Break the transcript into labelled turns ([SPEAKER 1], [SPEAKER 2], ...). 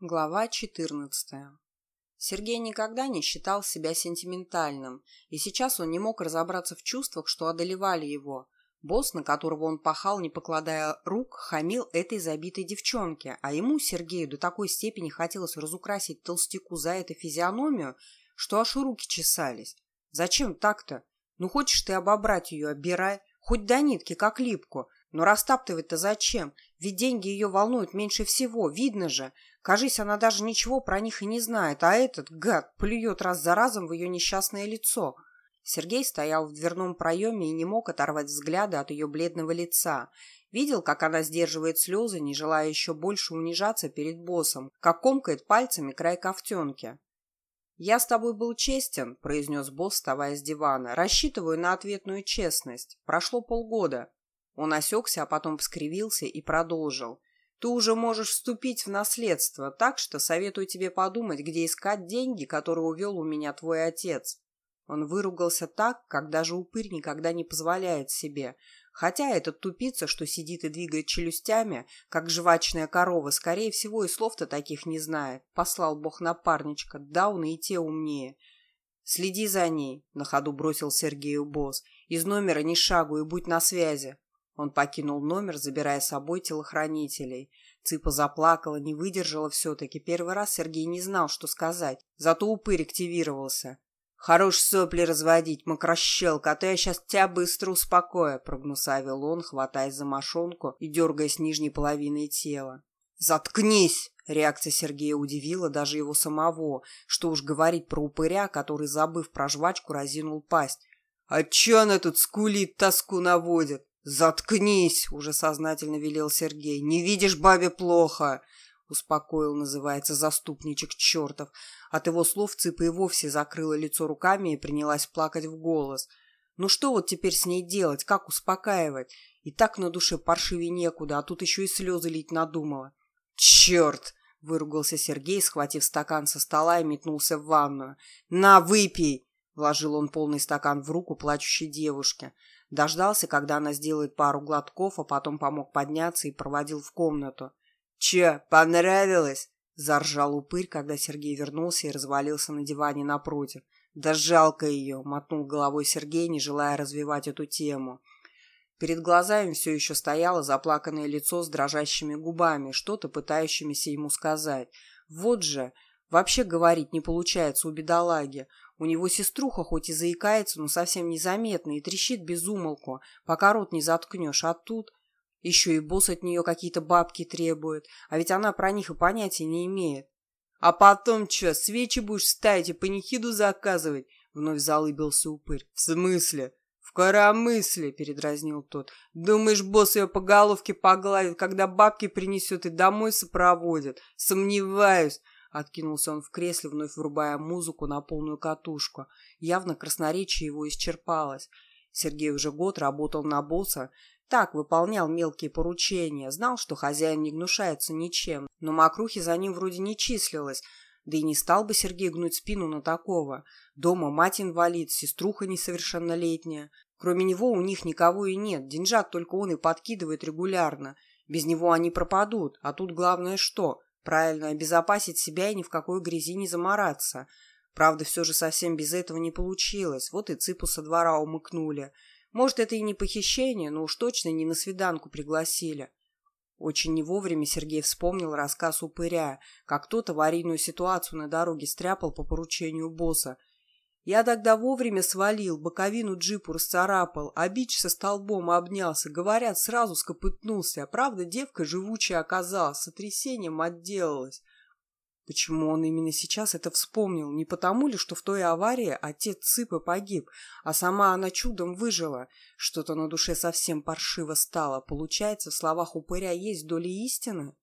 [SPEAKER 1] Глава 14. Сергей никогда не считал себя сентиментальным, и сейчас он не мог разобраться в чувствах, что одолевали его. Босс, на которого он пахал, не покладая рук, хамил этой забитой девчонке, а ему, Сергею, до такой степени хотелось разукрасить толстяку за это физиономию, что аж руки чесались. Зачем так-то? Ну, хочешь ты обобрать ее, обирай, хоть до нитки, как липку, но растаптывать-то зачем? Ведь деньги ее волнуют меньше всего, видно же. Кажись, она даже ничего про них и не знает, а этот, гад, плюет раз за разом в ее несчастное лицо. Сергей стоял в дверном проеме и не мог оторвать взгляда от ее бледного лица. Видел, как она сдерживает слезы, не желая еще больше унижаться перед боссом, как комкает пальцами край ковтенки. «Я с тобой был честен», — произнес босс, вставая с дивана. «Рассчитываю на ответную честность. Прошло полгода». Он осекся, а потом скривился и продолжил. «Ты уже можешь вступить в наследство, так что советую тебе подумать, где искать деньги, которые увел у меня твой отец». Он выругался так, как даже упырь никогда не позволяет себе. Хотя этот тупица, что сидит и двигает челюстями, как жвачная корова, скорее всего и слов-то таких не знает. Послал бог напарничка, дауны и те умнее. «Следи за ней», — на ходу бросил Сергею босс. «Из номера ни шагу и будь на связи». Он покинул номер, забирая с собой телохранителей. Цыпа заплакала, не выдержала все-таки. Первый раз Сергей не знал, что сказать. Зато упырь активировался. «Хорош сопли разводить, мокрощелка, а то я сейчас тебя быстро успокою», — прогнусавил он, хватаясь за мошонку и дергая с нижней половиной тела. «Заткнись!» — реакция Сергея удивила даже его самого. Что уж говорить про упыря, который, забыв про жвачку, разинул пасть. «А че она тут скулит, тоску наводит?» «Заткнись!» — уже сознательно велел Сергей. «Не видишь бабе плохо!» Успокоил, называется, заступничек чертов. От его слов Цыпа и вовсе закрыла лицо руками и принялась плакать в голос. Ну что вот теперь с ней делать? Как успокаивать? И так на душе паршивее некуда, а тут еще и слезы лить надумала. «Черт!» — выругался Сергей, схватив стакан со стола и метнулся в ванную. «На, выпей!» — вложил он полный стакан в руку плачущей девушке. Дождался, когда она сделает пару глотков, а потом помог подняться и проводил в комнату. «Че, понравилось?» – заржал упырь, когда Сергей вернулся и развалился на диване напротив. «Да жалко ее!» – мотнул головой Сергей, не желая развивать эту тему. Перед глазами все еще стояло заплаканное лицо с дрожащими губами, что-то пытающимися ему сказать. Вот же, вообще говорить не получается у бедолаги. У него сеструха хоть и заикается, но совсем незаметно и трещит без умолку, пока рот не заткнешь, а тут... Еще и босс от нее какие-то бабки требует, а ведь она про них и понятия не имеет. «А потом что, свечи будешь ставить и панихиду заказывать?» — вновь залыбился упырь. «В смысле?» «В коромысле!» — передразнил тот. «Думаешь, босс ее по головке погладит, когда бабки принесет и домой сопроводит? Сомневаюсь!» Откинулся он в кресле, вновь врубая музыку на полную катушку. Явно красноречие его исчерпалось. Сергей уже год работал на босса, так выполнял мелкие поручения, знал, что хозяин не гнушается ничем, но мокрухи за ним вроде не числилось, да и не стал бы Сергей гнуть спину на такого. Дома мать инвалид, сеструха несовершеннолетняя. Кроме него у них никого и нет, деньжат только он и подкидывает регулярно. Без него они пропадут, а тут главное что? Правильно обезопасить себя и ни в какой грязи не замораться. Правда, все же совсем без этого не получилось. Вот и цыпу со двора умыкнули. Может, это и не похищение, но уж точно не на свиданку пригласили. Очень не вовремя Сергей вспомнил рассказ упыря, как кто-то аварийную ситуацию на дороге стряпал по поручению босса, я тогда вовремя свалил, боковину джипу расцарапал, а бич со столбом обнялся. Говорят, сразу скопытнулся. А правда, девка живучая оказалась, сотрясением отделалась. Почему он именно сейчас это вспомнил? Не потому ли, что в той аварии отец Цыпы погиб, а сама она чудом выжила? Что-то на душе совсем паршиво стало. Получается, в словах упыря есть доля истины?